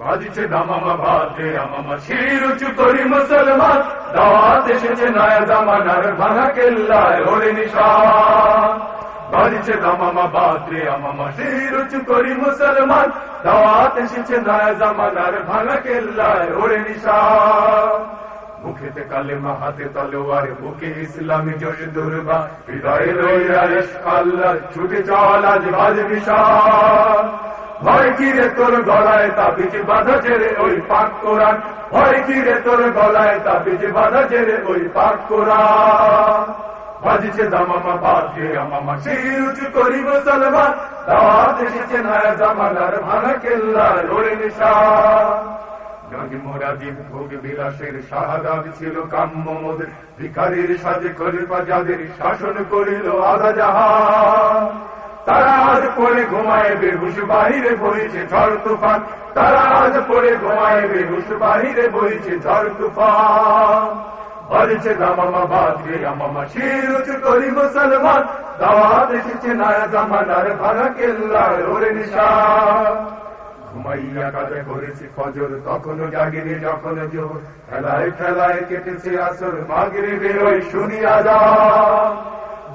বাজিছে দামামা বাজে আমামা শির উঁচু করি মুসলমান। দাওয়াত এসেছে নয়া জামানার ভাঙা কেল্লায় ওরে নিশান। বাজিছে দামামা বাজে আমামা শির উঁচু করি মুসলমান। দাওয়াত এসেছে নয়া জামানার ভাঙা কেল্লায় ওরে নিশান। মুখেতে কালেমা হাতে তলোয়ার বুকে ইসলামী জোশ দুর্বা। হৃদয়ে রইয়া আল্লাহ, ছুটে চল আজ বাজ বিশাল ভয় কিরে তোর গলায় তাবিজ বাধা জেরে ওই পাক কোরআন? ভয় কিরে তোর গলায় তাবিজ বাধা জেরে ওই পাক কোরআন? বাজিছে দামামা বাজে আমামা, শির উঁচু করি মুসলমান দাওয়াত এসেছে নয়া জামানার ভাঙা ভোগ বিলাসের শাহাদাত ছিল কাম্য ভিখারির সাজে খলিফা যাদের শাসন করিল আধা জাহান তারা আজ পড়ে ঘুমায় বেহুশ বাহিরে বইছে ঝড় তুফান। তারা আজ পড়ে ঘুমায় বেহুশ বাহিরে বইছে ঝড় তুফান। বলছে দামামা বাদরে আমামা শির উঁচু করি মুসলমান। দাওয়াত এসেছে নয়া জামানার ভাঙা কেল্লার ওরে নিশান। ঘুমাইয়া কাজে করেছি ফজর, তখনও জাগিনি যখন জোর খেলায় খেলায় কেটেছে আসর মাগরে বেরোয় শুনিয়া যা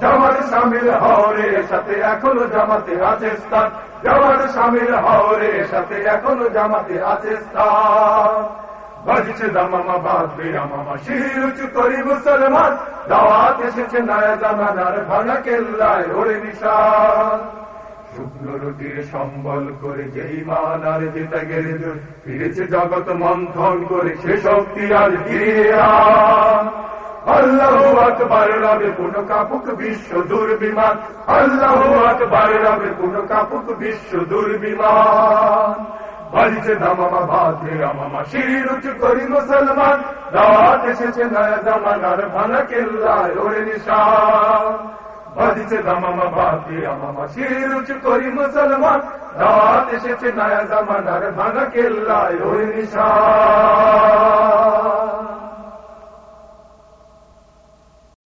জামাত সামিল হওরে সাথে এখনও জামাতে আছে স্থান জামাত সামিল হওরে সাথে এখনও জামাতে আছে স্থান বাজছে দামামা বাজবে আমামা শির উঁচু করি মুসলমান। দাওয়াত এসেছে নয়া জামানার ভাঙা কেল্লায়, ওরে নিশান। শুকনো রুটির সম্বল করে যেই মান আর যেটা গেলে ফিরেছে জগৎ মন্থন করে সে শক্তি আর ফিরে আল্লাহ আকবার রবে কোন কাপুক বিশ্ব দুর্বিমান আল্লাহ আকবার রবে কোন কাপুক বিশ্ব দুর্বিমান বাড়িতে দামামা বাজে আমামা শির উঁচু করি মুসলমান। দাওয়াত এসেছে নয়া জামানার ভাঙা কেল্লায় ওরে নিশান। বাজিছে দামামা বাজে আমামা শির উঁচু করি মুসলমান। দাওয়াত এসেছে নয়া জামানার ভাঙা কেল্লায় ওরে নিশান।